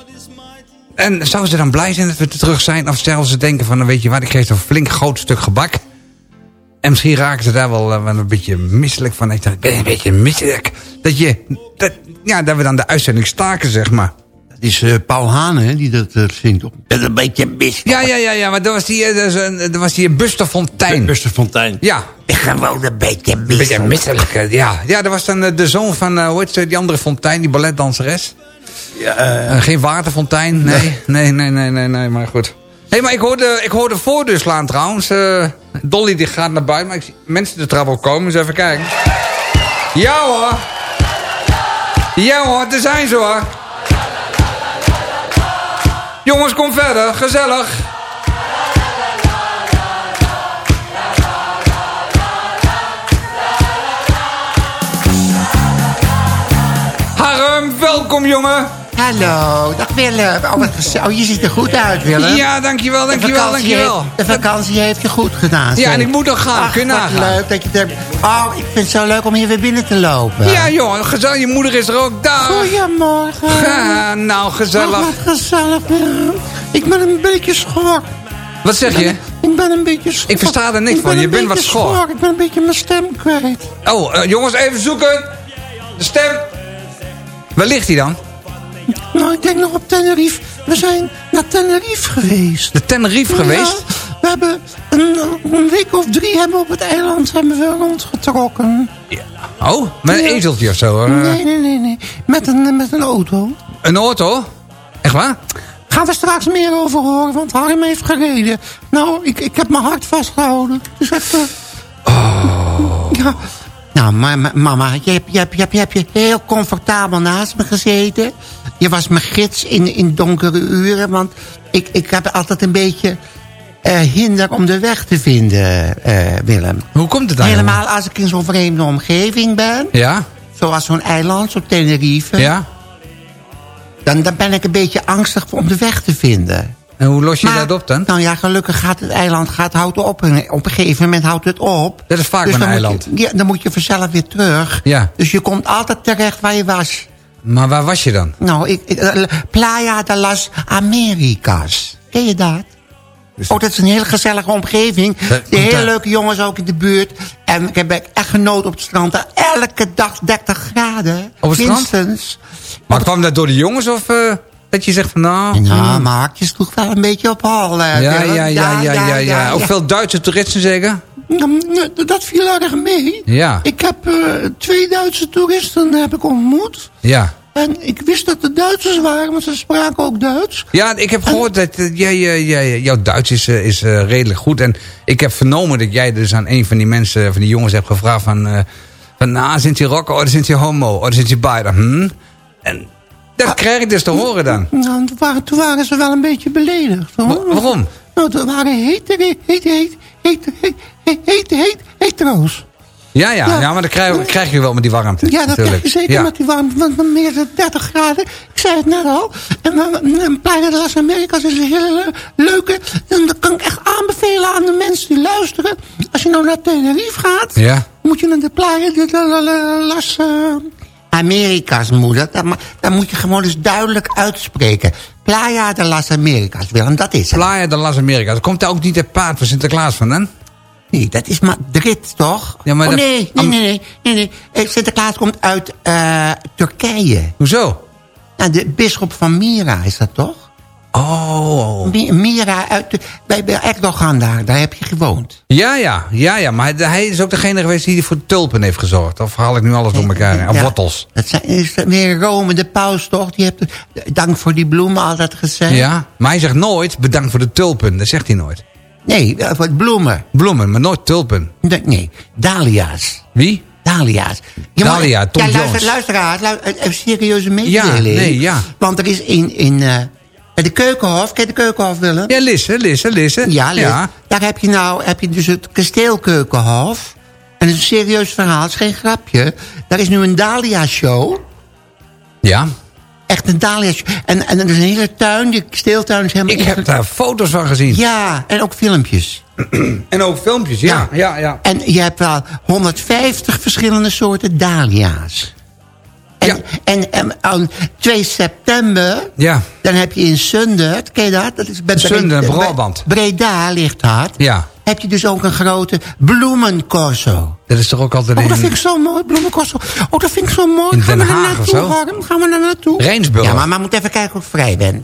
En zouden ze dan blij zijn dat we terug zijn? Of stel ze denken van, nou, weet je wat, ik geef een flink groot stuk gebak. En misschien raken ze daar wel, eh, wel een beetje misselijk van. Ik dacht, ik ben een beetje misselijk. Dat, je, dat, ja, dat we dan de uitzending staken, zeg maar. Dat is eh, Paul Haan, hè, die dat eh, zingt. op. Dat is een beetje mis. Ja, ja, ja, ja maar dat was die, dat was, een- dat was die Buster Fontijn. Beste Fontijn. Ja, Gewoon een beetje Een beetje misselijk, ja. Ja, dat was dan de zoon van, hoe heet ze, die andere Fontijn, die balletdanseres. Eh, geen waterfontein, nee. Nee, nee, nee, nee, nee, maar goed. Hé, hey, maar ik hoorde, ik hoorde voordeur slaan trouwens. Eh, Dolly die gaat naar buiten, maar ik zie mensen de trap op komen. Dus even kijken. Ja hoor. Ja hoor, er zijn ze hoor. Jongens, kom verder, gezellig. Harm, welkom jongen. Hallo, dag Willem. Oh, wat oh, je ziet er goed uit, Willem. Ja, dankjewel, dankjewel, De dankjewel. heeft- De vakantie heeft je goed gedaan. Ja, en ik moet nog gaan. Ach, Kun nagaan. leuk dat je er... Oh, ik vind het zo leuk om hier weer binnen te lopen. Ja, jongen, gezellig. Je moeder is er ook. Dag. Goedemorgen. Ja, nou, gezellig. Ach, wat gezellig, Willem. Ik ben een beetje schor. Wat zeg je? Ik ben een beetje schor. Ik versta er niks Ik ben van. Je bent wat beetje schor. Ik ben een beetje mijn stem kwijt. Oh, eh, jongens, even zoeken. De stem. Waar ligt hij dan? Nou, ik denk nog op Tenerife. We zijn naar Tenerife geweest. De Tenerife geweest? Ja, we hebben een, een week of drie hebben op het eiland hebben we rondgetrokken. Oh, met een Ja. ezeltje of zo. hoor. Nee, nee, nee, nee. Met een, met een auto. Een auto? Echt waar? Gaan we straks meer over horen, want Harm heeft gereden. Nou, ik, ik heb mijn hart vastgehouden. Dus even... Oh. Ja. Nou, ma- ma- mama, je hebt, je, hebt, je, hebt, je hebt je heel comfortabel naast me gezeten. Je was mijn gids in, in donkere uren, want ik, ik heb altijd een beetje eh, hinder om de weg te vinden, eh, Willem. Hoe komt het dan? Helemaal als ik in zo'n vreemde omgeving ben. Ja? Zoals zo'n eiland, zo'n Tenerife. Ja? Dan, dan ben ik een beetje angstig om de weg te vinden. En hoe los je Maar- dat op dan? Nou ja, gelukkig gaat het eiland gaat, houdt op. En op een gegeven moment houdt het op. Dat is vaak Dus een eiland. Je, ja, dan moet je vanzelf weer terug. Ja. Dus je komt altijd terecht waar je was. Maar waar was je dan? Nou, ik, ik- eh, Playa de las Americas. Ken je dat? Oh, dat is een hele gezellige omgeving. Dat- De hele leuke jongens ook in de buurt. En ik heb echt genoten op het strand. Elke dag 30 graden. Op het strand? Minstens. Maar kwam dat door de jongens of eh, dat je zegt van nou... Nou, hmm. maar hakjes sloeg wel een beetje op hal. eh, ja, ja, ja, ja, ja, ja. Ook veel Duitse toeristen zeker? Nou, Dat viel erg mee. Ja, Ik heb eh, twee Duitse toeristen heb ik ontmoet. ja. En ik wist dat het Duitsers waren, want ze spraken ook Duits. Ja, ik heb gehoord dat eh, jij, eh, jij, jouw Duits is, is redelijk goed. En ik heb vernomen dat jij dus aan een van die mensen, van die jongens hebt gevraagd van... eh, van nou, zijn je rocker of zijn je homo? Of zijn je beide? Hm? En dat krijg ik dus te horen dan. Nou, toen waren, toen waren ze wel een beetje beledigd. hoor. Wa- waarom? Nou, er waren heter, heet, heet, heet, heet, heet, heet, heet, heet, hetero's. Ja, ja, ja. maar dan krijg, krijg je wel met die warmte. Ja, dat krijg natuurlijk. je zeker Ja. met die warmte. Want van meer dan 30 graden, ik zei het net al. En dan- een Playa de las Americas is een hele le- leuke. En dat kan ik echt aanbevelen aan de mensen die luisteren. Als je nou naar Tenerife gaat, Ja. moet je naar de Playa de la- la- las... eh, Americas, moeder. Dat moet je gewoon eens duidelijk uitspreken. Playa de las Americas, Willem, dat is het. Playa de Las Americas. Komt daar ook niet het paard van Sinterklaas vandaan? Nee, dat is Madrid, toch? Ja, maar oh, dat- nee, nee, nee, nee, nee, nee. Eh, Sinterklaas komt uit eh, Turkije. Hoezo? Nou, de bisschop van Mira is dat toch? Oh. Mi- Mira uit bij, bij Erdogan daar, daar heb je gewoond. Ja, ja, ja, ja. Maar hij- is ook degene geweest die voor tulpen heeft gezorgd. Of haal ik nu alles door elkaar? Of Ja. wortels. Dat zijn, is weer Rome, de paus toch? Die heeft dank voor die bloemen altijd gezegd. Ja, maar hij zegt nooit bedankt voor de tulpen. Dat zegt hij nooit. Nee, eh, bloemen. Bloemen, maar nooit tulpen. Nee, nee, dahlia's. Wie? Dahlia's. Ja, Dahlia, Tom ja, luister, Jones. luisteraars, lu- even serieuze mededeling. Ja, nee, ja. Want er is in, in bij de Keukenhof, ken je de Keukenhof, Willem? Ja, Lisse, Lisse, Lisse. Ja, Lis. Ja. daar heb je nou heb je dus het kasteelkeukenhof. En het is een serieus verhaal, het is geen grapje. Daar is nu een Dahlia-show. Ja. Echt een Dahlia-show. En, en er is een hele tuin, die kasteeltuin is helemaal... Ik heb daar foto's van gezien. Ja, en ook filmpjes. En ook filmpjes, ja. ja, ja. En je hebt wel 150 verschillende soorten dahlia's. En, en, en aan 2 september, Ja. dan heb je in Sundert, ken je dat? dat is bij Sundert, Breda- Brabant. Breda ligt dat. Ja. Heb je dus ook een grote bloemencorso. Dat is toch ook altijd Oh, in... dat vind ik zo mooi, bloemencorso. Oh, dat vind ik zo mooi. In Gaan Den we of naartoe, zo? Harm? Gaan we naartoe? Rijnsburg. Ja, maar, maar moet even kijken of ik vrij ben.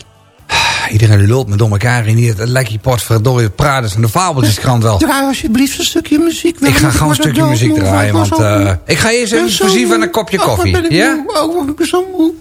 Iedereen lult me door elkaar in hier. Het lijkt je potverdorie praten van de fabeltjeskrant wel. Draai alsjeblieft een stukje muziek. Ik ga gewoon een er stukje muziek draaien, Ik want eh, ik ga eerst Ik even voorzien van een kopje Oh, koffie. ben ik Ja? moe. Oh, wat ben ik zo moe.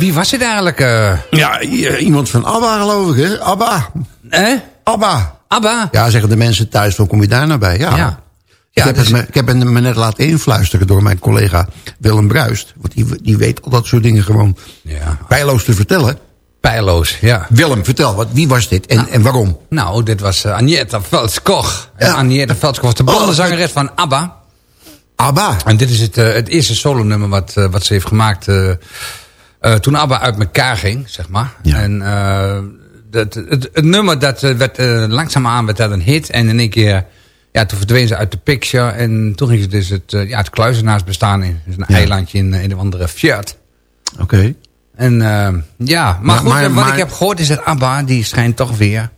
Wie was het eigenlijk? eh? Ja, i- iemand van ABBA geloof ik, hè? ABBA. Eh? ABBA. ABBA? Ja, zeggen de mensen thuis, van kom je daar nou bij? Ja. Ja. ik, Ja, heb dus- het me, ik heb me net laten influisteren door mijn collega Willem Bruist. Want die, die weet al dat soort dingen gewoon Ja. pijloos te vertellen. Pijloos, ja. Willem, vertel, wat, wie was dit en, en waarom? Nou, dit was uh, Agneta Veldskog. Ja. En Agneta Veldskog was de Oh, blonde van ABBA. ABBA. En dit is het, eh, het eerste solonummer wat, eh, wat ze heeft gemaakt... eh, eh, toen ABBA uit elkaar ging, zeg maar. Ja. En eh, dat, het, het nummer dat eh, werd uh, langzaamaan werd dat een hit. En in één keer... Ja, toen verdween ze uit de picture. En toen ging ze dus het, ja, het kluizenaars bestaan in. Dus een Ja. eilandje in een of andere fjord. Oké. En eh, ja, maar, Maar- goed, maar- wat maar- ik heb gehoord is dat ABBA... die schijnt toch weer...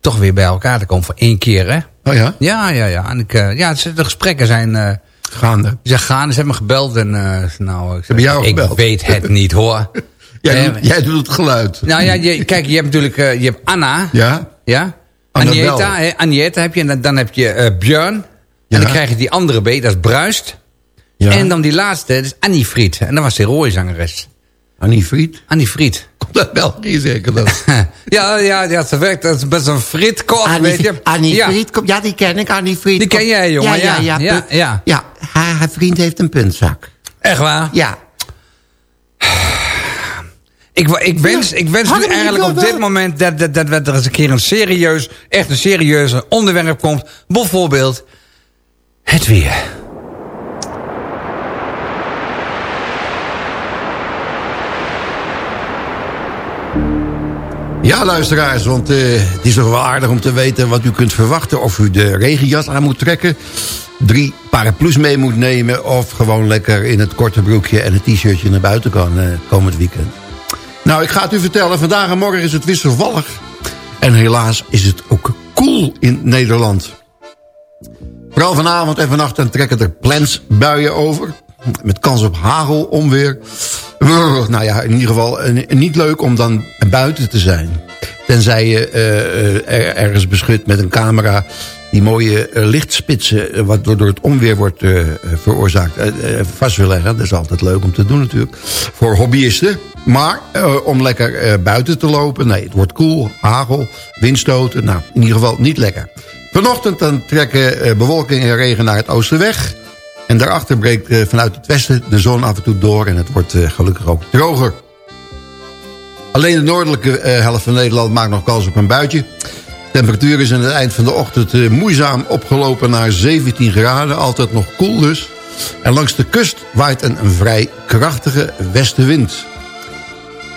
toch weer bij elkaar te komen voor één keer, hè? Oh ja? Ja, ja, ja. En ik, ja, de gesprekken zijn... Gaande. gaande, ze hebben me gebeld en... eh, nou, ik, jou ik gebeld? weet het niet, hoor. Jij, doet, jij doet het geluid. Nou ja, je, kijk, je hebt natuurlijk... eh, je hebt Anna, Ja? ja? Agneta heb je. En dan, dan heb je eh, Björn. Ja. En dan krijg je die andere B, dat is Bruist. Ja. En dan die laatste, dat is Annie Fried. En dat was die rode zangeres. Annie Fried. Annie Fried. Komt uit België zeker dan? ja, ja, ja, ze werkt. Dat is best een fritkort, Annie, weet je. Annie ja. Fried, kom- ja, die ken ik, Annie Fried. Die ken jij, jongen, Ja, ja, ja. ja. Ja, punt- ja. ja haar, haar vriend heeft een puntzak. Echt waar? Ja. Ik, ik wens, ik wens nu eigenlijk op dit moment dat, dat, dat er eens een keer een serieus, echt een serieuze onderwerp komt. Bijvoorbeeld het weer. Ja, luisteraars, want eh, het is toch wel aardig om te weten wat u kunt verwachten. Of u de regenjas aan moet trekken, drie paraplu's mee moet nemen... of gewoon lekker in het korte broekje en het t-shirtje naar buiten kan eh, komend weekend. Nou, ik ga het u vertellen, vandaag en morgen is het wisselvallig. En helaas is het ook koel in Nederland. Vooral vanavond en vannacht trekken er plensbuien over. Met kans op hagel, onweer. Nou ja, in ieder geval eh, niet leuk om dan buiten te zijn. Tenzij je eh, eh, er- ergens beschut met een camera... die mooie lichtspitsen, wat door het onweer wordt veroorzaakt... vast wil leggen. Dat is altijd leuk om te doen natuurlijk. Voor hobbyisten. Maar om lekker buiten te lopen... nee, het wordt koel, hagel, windstoten. Nou, in ieder geval niet lekker. Vanochtend dan trekken bewolking en regen naar het oosten weg... En daarachter breekt eh, vanuit het westen de zon af en toe door... en het wordt eh, gelukkig ook droger. Alleen de noordelijke eh, helft van Nederland maakt nog kans op een buitje. Temperatuur is aan het eind van de ochtend moeizaam opgelopen naar 17 graden. Altijd nog koel dus. En langs de kust waait een, vrij krachtige westenwind.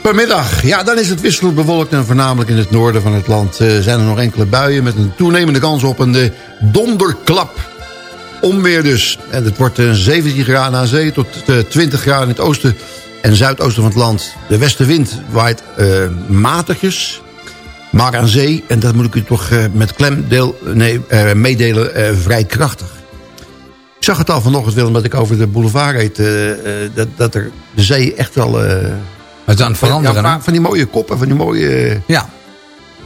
Vanmiddag, ja, dan is het wisselend bewolkt... en voornamelijk in het noorden van het land zijn er nog enkele buien... met een toenemende kans op een donderklap. Onweer dus. En het wordt eh, 17 graden aan zee tot eh, 20 graden in het oosten en zuidoosten van het land. De westenwind waait eh, matigjes, maar aan zee... en dat moet ik u toch eh, met klem deel, nee, eh, meedelen, eh, vrij krachtig. Ik zag het al vanochtend, Willem, dat ik over de boulevard reed... eh, eh, dat, dat er de zee echt wel... eh, Het is aan het veranderen, ja, van, die mooie koppen, van die mooie... eh, Ja.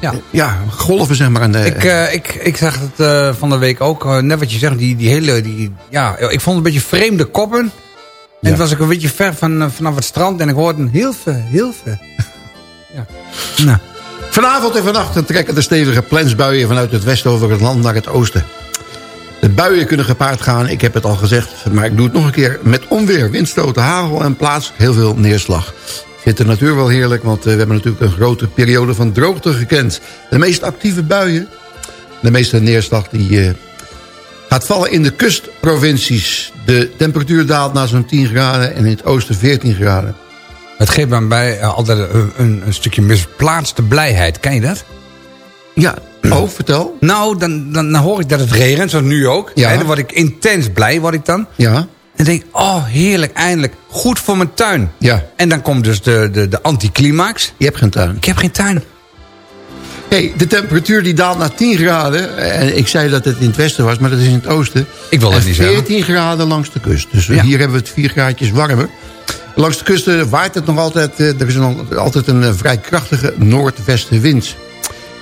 Ja. ja, golven zeg maar. Aan de, Ik, eh, ik, ik zag het eh, van de week ook, eh, net wat je zegt, die, die hele, die, ja, ik vond het een beetje vreemde koppen. En Ja. het was ook een beetje ver van, vanaf het strand en ik hoorde een heel ver, heel ver. ja. Nou, Vanavond en vannacht trekken de stevige plensbuien vanuit het westen over het land naar het oosten. De buien kunnen gepaard gaan, ik heb het al gezegd, maar ik doe het nog een keer. Met onweer, windstoten, hagel en plaats heel veel neerslag. Ik vind de natuur wel heerlijk, want eh, we hebben natuurlijk een grote periode van droogte gekend. De meest actieve buien, de meeste neerslag die eh, gaat vallen in de kustprovincies. De temperatuur daalt naar zo'n 10 graden en in het oosten 14 graden. het geeft me bij eh, altijd een, een, een stukje misplaatste blijheid. Ken je dat? Ja, oh, vertel. Nou, dan, dan, dan hoor ik dat het regent, zoals nu ook. Ja. En dan word ik intens blij, word ik dan. Ja, En denk, oh heerlijk, eindelijk. Goed voor mijn tuin. ja. En dan komt dus de, de, de anticlimax. Je hebt geen tuin. Ik heb geen tuin. Hey, de temperatuur die daalt naar 10 graden. En ik zei dat het in het westen was, maar dat is in het oosten. Ik wil dat niet zeggen. 14 graden langs de kust. Dus Ja. hier hebben we het 4 graadjes warmer. Langs de kusten waait het nog altijd. eh, Er is nog altijd een eh, vrij krachtige noordwestenwind.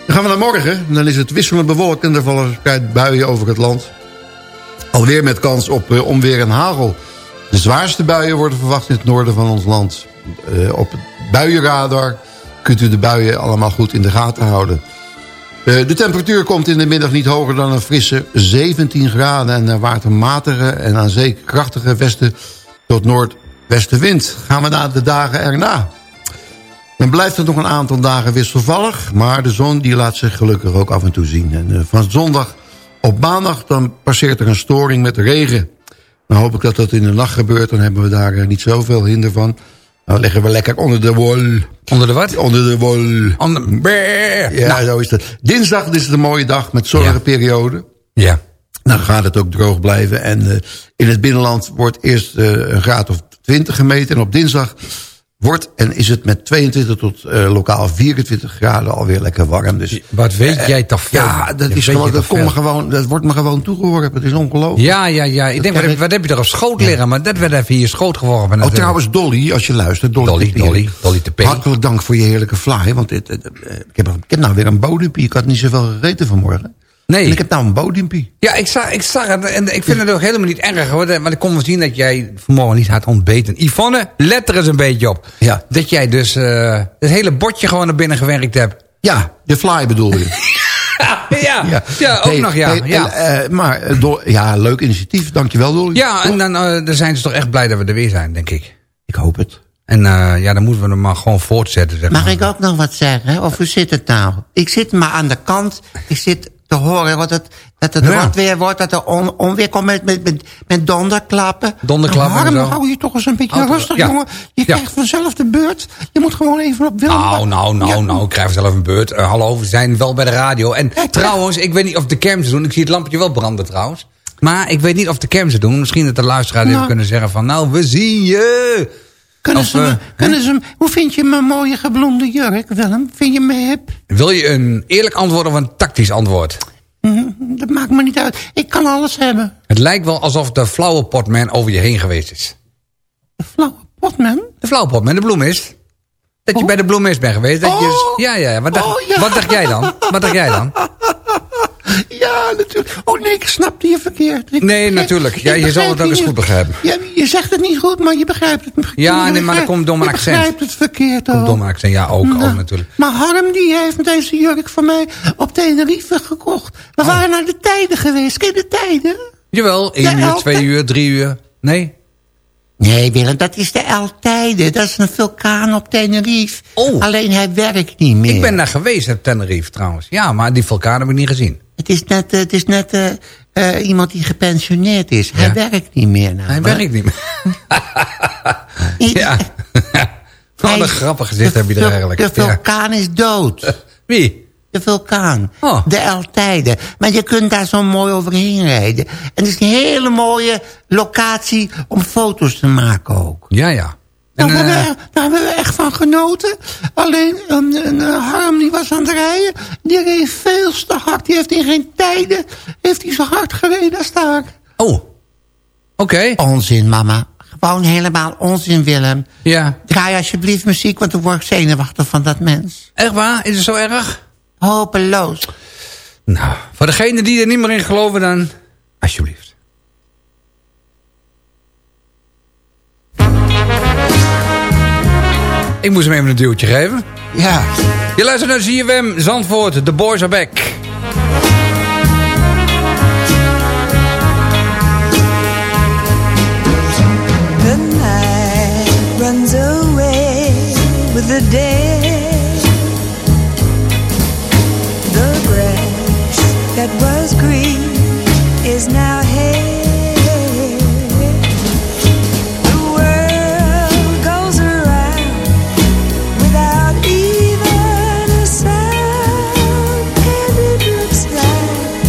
Dan gaan we naar morgen. Dan is het wisselend bewolkt en er vallen buien over het land. Alweer met kans op eh, onweer en hagel. De zwaarste buien worden verwacht in het noorden van ons land. Uh, op het buienradar kunt u de buien allemaal goed in de gaten houden. Uh, de temperatuur komt in de middag niet hoger dan een frisse 17 graden... en er een matige en aan zee krachtige westen tot noordwestenwind. Gaan we naar de dagen erna. Dan blijft het nog een aantal dagen wisselvallig... maar de zon die laat zich gelukkig ook af en toe zien. En uh, van zondag op maandag dan passeert er een storing met regen. Dan hoop ik dat dat in de nacht gebeurt. Dan hebben we daar uh, niet zoveel hinder van. Dan liggen we lekker onder de wol. Onder de wat? Onder de wol. Onder... Ja, Nou. zo is het. Dinsdag is het een mooie dag met zonnige periode. Ja. Dan gaat het ook droog blijven. En uh, in het binnenland wordt eerst uh, een graad of 20 gemeten. En op dinsdag wordt en is het met 22 tot uh, lokaal 24 graden alweer lekker warm. Dus, Wat weet jij toch veel? Ja, dat, is gewoon, dat, komt me gewoon, dat wordt me gewoon toegeworpen. Het is ongelooflijk. Ja, ja, ja. Ik denk, wat, heb, wat heb je er op schoot liggen? Maar dat werd even hier schoot geworpen. Oh, natuurlijk. trouwens, Dolly, als je luistert. Dolly, Dolly. Dolly, Dolly Tepier. Hartelijk dank voor je heerlijke fly. Want dit, eh, eh, ik, heb, ik heb nou weer een bodempie. Ik had niet zoveel gegeten vanmorgen. Nee. En ik heb nou een bodempie. Ja, ik zag, ik zag het. En ik vind het ook helemaal niet erg. Hoor, want ik kon wel zien dat jij vanmorgen niet had ontbeten. Yvonne, let er eens een beetje op. Ja. Dat jij dus uh, het hele bordje gewoon naar binnen gewerkt hebt. Ja, de fly bedoel je. ja, ja. ja, ook Hey, nog ja. hey, ja. en, uh, maar, uh, do, ja, leuk initiatief. Dankjewel, Dolly. Ja, en dan, uh, dan zijn ze toch echt blij dat we er weer zijn, denk ik. Ik hoop het. En uh, ja, dan moeten we hem maar gewoon voortzetten. Zeg Mag maar. ik ook nog wat zeggen? Of hoe zit het nou? Ik zit maar aan de kant. Ik zit te horen wat het, dat het Ja. weer wordt. Dat er on, onweer komt met, met, met, met donderklappen. Donderklappen zo. hou je toch eens een beetje rustig, ja. jongen. Je Ja. krijgt vanzelf de beurt. Je moet gewoon even op Willem... Nou, nou, nou, nou, ik krijg zelf een beurt. Uh, hallo, we zijn wel bij de radio. En trouwens, ik weet niet of de kermis doen. Ik zie het lampje wel branden trouwens. Maar ik weet niet of de kermis doen. Misschien dat de luisteraars even Nou. kunnen zeggen van... Nou, we zien je. Kunnen, Of, ze, eh, kunnen ze, hoe vind je mijn mooie geblonde jurk, Willem? Vind je me hip? Wil je een eerlijk antwoord of een tactisch antwoord? Hm, Dat maakt me niet uit. Ik kan alles hebben. Het lijkt wel alsof de flauwe potman over je heen geweest is. De flauwe potman. De flauwe potman, de bloemist. Dat je bij de bloemist bent geweest. Dat je, ja, ja, ja. Wat, dacht, Oh, ja. wat dacht jij dan? Wat dacht jij dan? Ja, natuurlijk. Oh nee, ik snapte je verkeerd. Ik Nee, natuurlijk. Ja, je zal het ook eens goed begrijpen. Ja, je zegt het niet goed, maar je begrijpt het. Ja, Je nee, maar dat komt door mijn accent. Je begrijpt het verkeerd Komt ook. accent. Ja, ook, Nou, ook natuurlijk. Maar Harm die heeft deze jurk voor mij op Tenerife gekocht. We Oh. waren naar de tijden geweest. Ken je de tijden? Jawel, één Ja, uur, twee uur, drie uur. Nee? Nee, Willem, dat is de Eltijden. Dat is een vulkaan op Tenerife. Oh. Alleen hij werkt niet meer. Ik ben daar geweest op Tenerife trouwens. Ja, maar die vulkaan heb ik niet gezien. Het is net, eh, het is net eh, eh, iemand die gepensioneerd is. Hij werkt niet meer. Nou, Hij werkt niet meer. ja. Wat een grappig gezicht heb je er eigenlijk. De Ja. vulkaan is dood. Wie? De vulkaan. Oh. De Eltijden. Maar je kunt daar zo mooi overheen rijden. En het is een hele mooie locatie om foto's te maken ook. Ja, ja. En, daar, eh, hebben we, daar hebben we echt van genoten. Alleen een, een, een Harm die was aan het rijden. Die reed veel te hard. Die heeft in geen tijden heeft hij zo hard gereden als daar. oh. Oké. Onzin, mama. Gewoon helemaal onzin, Willem. Ja. Draai alsjeblieft muziek, want dan word ik zenuwachtig van dat mens. Echt waar? Is het zo erg? Hopeloos. Nou, voor degenen die er niet meer in geloven dan... Alsjeblieft. Ik moest hem even een duwtje geven. Ja. Je luistert naar ZFM Zandvoort. The boys are back. The night runs away with the day.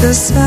The summer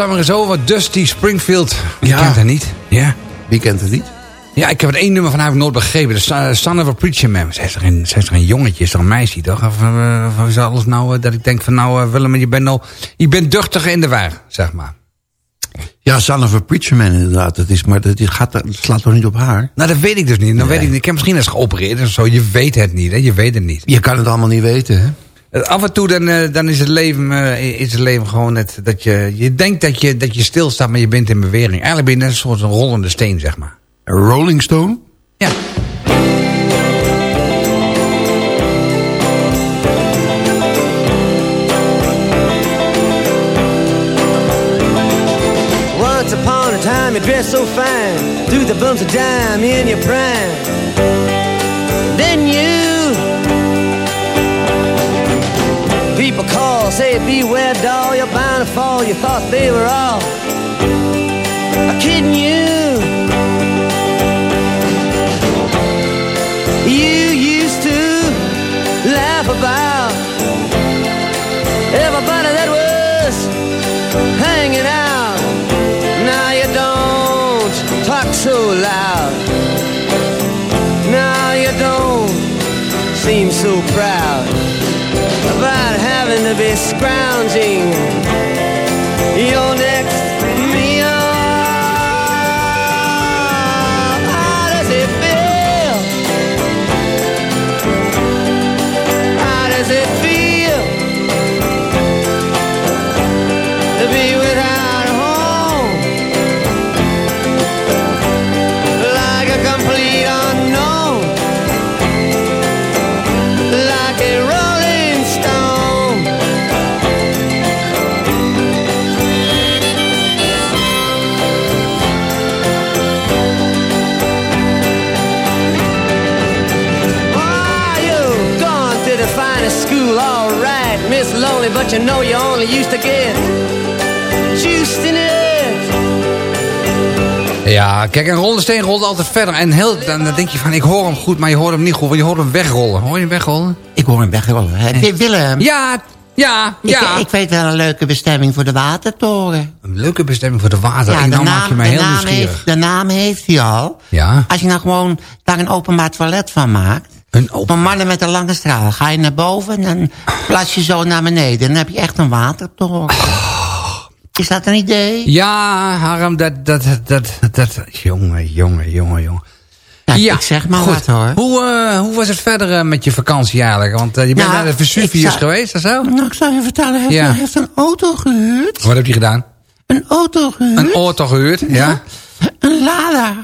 summer is over. Dusty Springfield. Wie Ja. kent haar niet? Ja. Wie kent het niet? Ja, ik heb het één nummer van haar nooit begrepen. De Son- of a Preacher Man. Zij is toch een, zij is toch een jongetje, is toch een meisje, toch? Of, eh, of is alles nou eh, dat ik denk van nou, eh, Willem, je bent nou, je bent duchtig in de waar, zeg maar. Ja, Son of a Preacher Man inderdaad. Het is, maar dat gaat, het slaat toch niet op haar? Nou, dat weet ik dus niet. Dan weet ik, niet. ik heb misschien eens geopereerd of zo. Je weet het niet, hè? Je weet het niet. Je kan het allemaal niet weten, hè? Eh, Af en toe dan, eh, dan is, het leven, eh, is het leven gewoon net dat je... Je denkt dat je, dat je stilstaat, maar je bent in beweging. Eigenlijk ben je net een soort een rollende steen, zeg maar. Rolling Stone? Ja. Once upon a time you dressed so fine Threw the bumps of dime in your prime Call, say beware doll You're bound to fall, you thought they were all Kidding you. You used to laugh about Everybody that was hanging out. Now you don't talk so loud. Now you don't seem so proud about having to be scrounging. Your next but you know you only used to get juiced in it. Ja, kijk, een rollende steen rolt altijd verder. En heel, dan, dan denk je van, ik hoor hem goed, maar je hoort hem niet goed. Want je hoort hem wegrollen. Hoor je hem wegrollen? Ik hoor hem wegrollen. hè. Willem. Ja, ja, ja. Ik, ik weet wel een leuke bestemming voor de watertoren. Een leuke bestemming voor de water. Ja, en de nou maak je mij heel naam nieuwsgierig. heeft, de naam heeft hij al. Ja. Als je nou gewoon daar een openbaar toilet van maakt. Een mannen met een lange straal. Ga je naar boven en dan plas je zo naar beneden. Dan heb je echt een watertoren. Is dat een idee? Ja, Harm, dat, dat, dat, dat, jongen, jongen, jongen, jongen. Ja, ik zeg maar goed. wat, hoor. Hoe, eh, hoe was het verder eh, met je vakantie eigenlijk? Want eh, je bent Nou, naar de Vesuvius geweest, of zo? Nou, ik zal je vertellen. Hij heeft, Ja. hij heeft een auto gehuurd. Wat heb je gedaan? Een auto gehuurd. Een auto gehuurd, ja? Een Lada.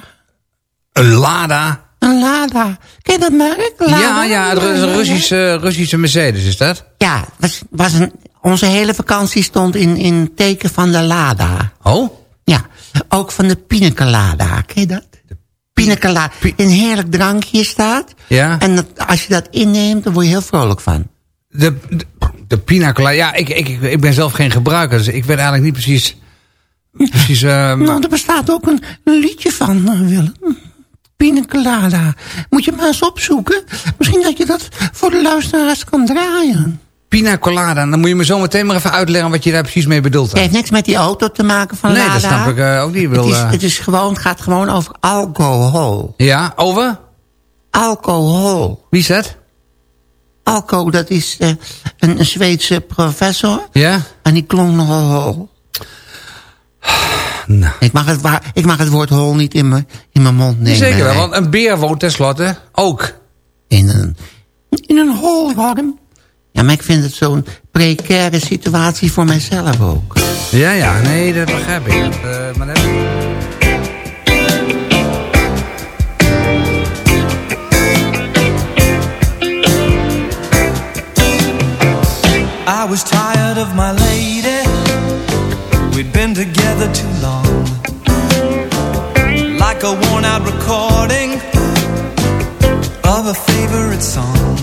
Een Lada? Een Lada. Ken je dat merk? Lada? Ja, ja, het een Russische, Russische Mercedes, is dat? Ja, was, was een, onze hele vakantie stond in, in teken van de Lada. Oh? Ja, ook van de Pina Colada. Ken je dat? Pina Colada. Een heerlijk drankje staat. Ja. En dat, als je dat inneemt, dan word je heel vrolijk van. De, de, de ja, ik, ik, ik ben zelf geen gebruiker, dus ik weet eigenlijk niet precies... Precies, eh, Nou, er bestaat ook een, een liedje van, eh, Willem. Pina Colada. Moet je maar eens opzoeken. Misschien dat je dat voor de luisteraars kan draaien. Pina Colada, dan moet je me zo meteen maar even uitleggen wat je daar precies mee bedoelt. Het heeft niks met die auto te maken van Nee, Lada. dat snap ik eh, ook niet. Ik Het, Wil, is, eh, het is gewoon, het gaat gewoon over alcohol. Ja, over? Alcohol. Wie is dat? Alco, dat is eh, een, een Zweedse professor. Ja? En die klonk nogal. Nou. Ik, mag het, ik mag het woord hol niet in mijn in mijn mond nemen. Zeker wel, want een beer woont tenslotte ook. In een, in een hol, Harm. Ja, maar ik vind het zo'n precaire situatie voor mijzelf ook. Ja, ja, nee, dat begrijp ik. Dat, eh, maar dat... I was tired of my lady. Been together too long. Like a worn out recording of a favorite song.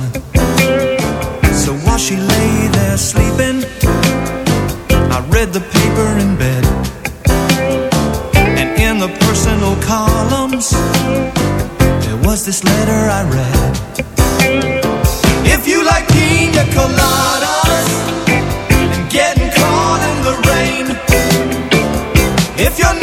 So while she lay there sleeping, I read the paper in bed. And in the personal columns, there was this letter I read. If you like pina coladas traición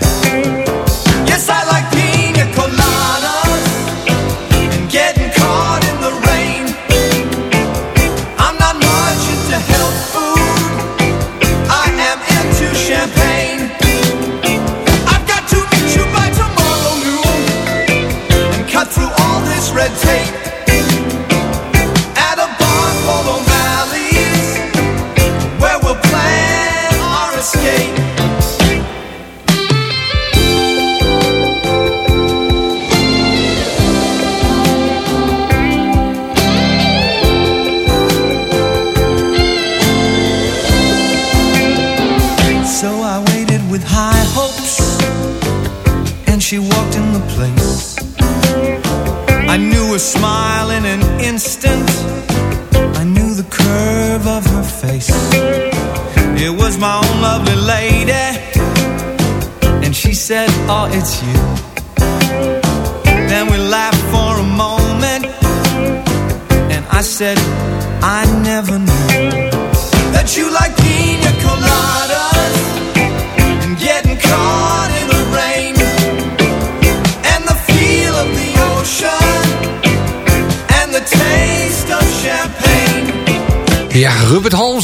Red tape.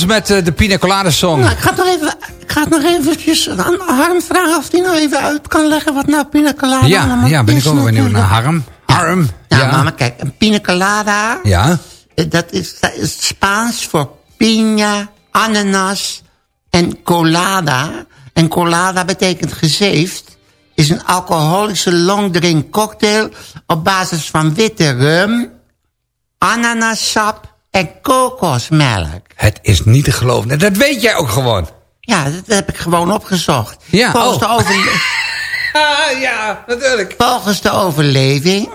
Met eh, de Pina Colada Song. Nou, ik ga nog even, ik ga het nog eventjes aan Harm vragen of hij nou even uit kan leggen wat nou pina colada Ja, ja, ben ik ook benieuwd naar. Harm. Harm, Nou, ja. mama, kijk, een pina colada, Ja, eh, dat is, dat is Spaans voor piña, ananas en colada. En colada betekent gezeefd. Is een alcoholische longdrink cocktail op basis van witte rum, ananassap en kokosmelk. het is niet te geloven. Dat weet jij ook gewoon. Ja, dat heb ik gewoon opgezocht. Ja, Volgens, oh. de overle- Ah, ja, natuurlijk. Volgens de overleving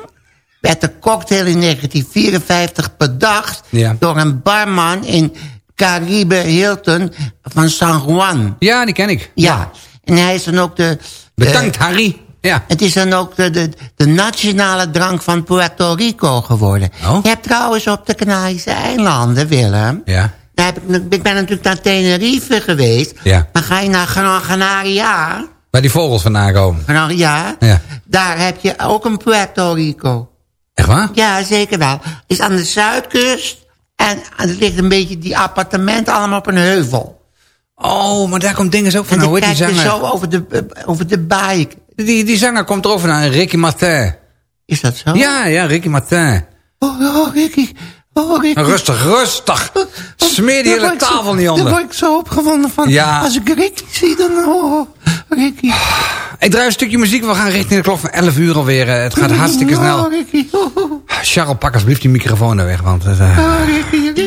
werd de cocktail in 1954 bedacht... Ja. door een barman in Caribe Hilton van San Juan. Ja, die ken ik. Ja, en hij is dan ook de... Bedankt, de- Harry. Ja. het is dan ook de, de, de nationale drank van Puerto Rico geworden. Oh. Je hebt trouwens op de Canarische eilanden, Willem... Ja. Daar heb ik, ik ben natuurlijk naar Tenerife geweest. Ja. Maar ga je naar Gran Canaria... Waar die vogels vandaan komen. Gran- ja, Ja. daar heb je ook een Puerto Rico. Echt waar? Ja, zeker wel. is aan de zuidkust. En het ligt een beetje die appartementen allemaal op een heuvel. Oh, maar daar komt dingen ook van. en Hoe dan die kijk je zo over de, eh, over de baai. Die, die zanger komt erover naar Ricky Martin. Is dat zo? Ja, ja, Ricky Martin. Oh, oh Ricky. Oh, Ricky. Rustig, rustig. Smeer die Daar hele zo- tafel niet Daar onder. word ik zo opgewonden van. Ja. Als ik Ricky zie, dan... Oh, Ricky. Ik draai een stukje muziek. We gaan richting de klok van 11 uur alweer. Eh, Het gaat hartstikke Oh, snel. Ricky. Oh, oh, Charles, pak alsjeblieft die microfoon er weg. Want eh, oh, Ricky.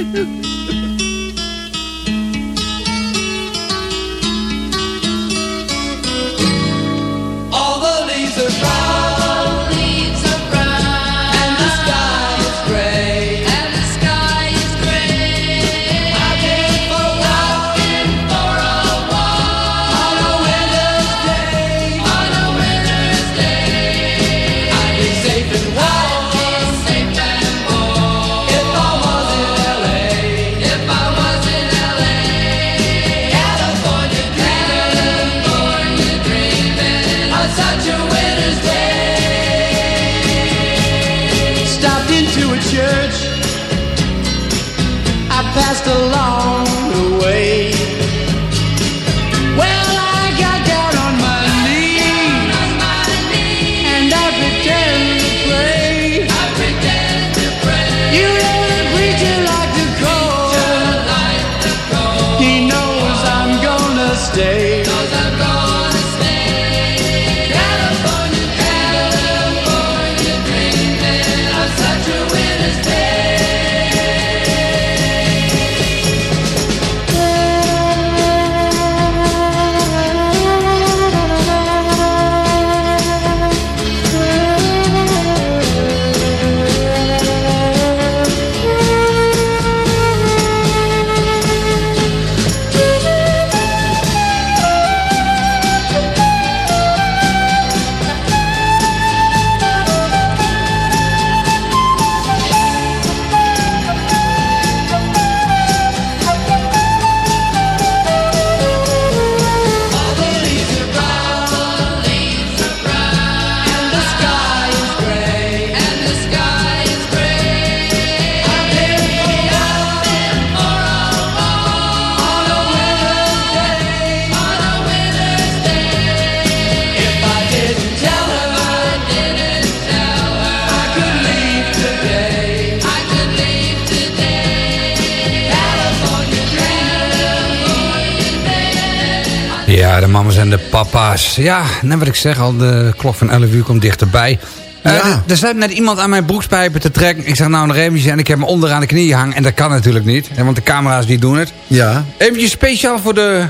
Ja, net wat ik zeg al, de klok van 11 uur komt dichterbij. Eh, Ja. er- er staat net iemand aan mijn broekspijpen te trekken. Ik zeg nou nog eventjes en ik heb me onderaan de knieën hangen. En dat kan natuurlijk niet, hè, want de camera's die doen het. Ja. Eventjes speciaal voor de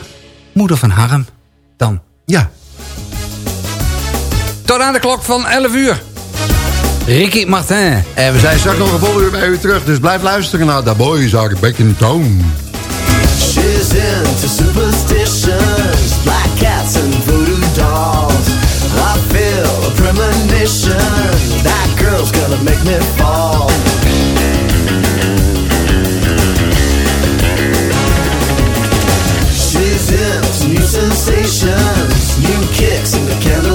moeder van Harm. Dan. Ja. Tot aan de klok van 11 uur. Ricky Martin. En we zijn straks nog een vol uur bij u terug. Dus blijf luisteren naar The Boys Are Back in Town. She's into superstitions, black cats and premonition, that girl's gonna make me fall. She's into new sensations, new kicks in the candlelight.